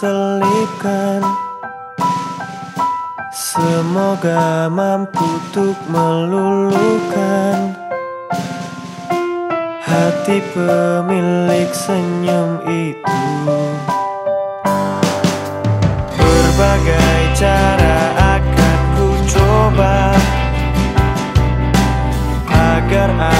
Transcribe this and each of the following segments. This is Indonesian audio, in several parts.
selipkan Semoga mampu untuk meluluhkan. Hati pemilik senyum itu. Berbagai cara akan ku coba Agar aku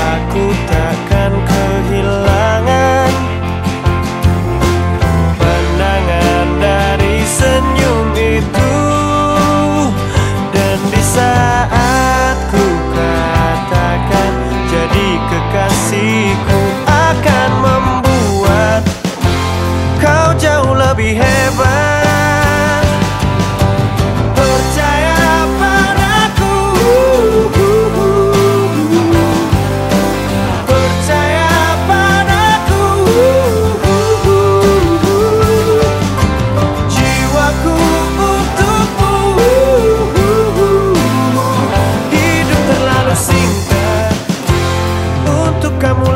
lebih hebat. Percaya padaku. Percaya padaku. Jiwaku untukmu. Hidup terlalu singkat. Untuk kamu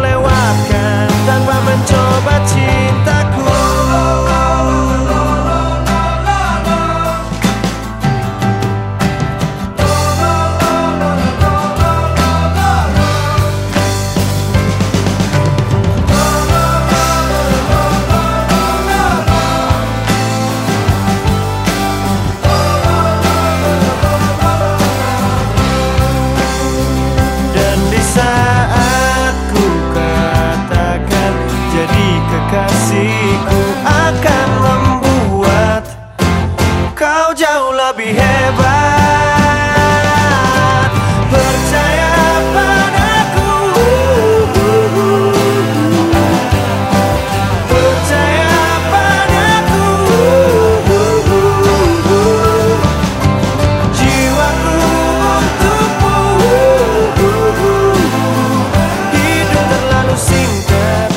lebih hebat. Percaya padaku. Percaya padaku. Jiwaku untukmu. Hidup terlalu singkat.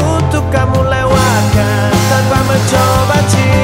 Untuk kamu lewatkan Tanpa mencoba cinta.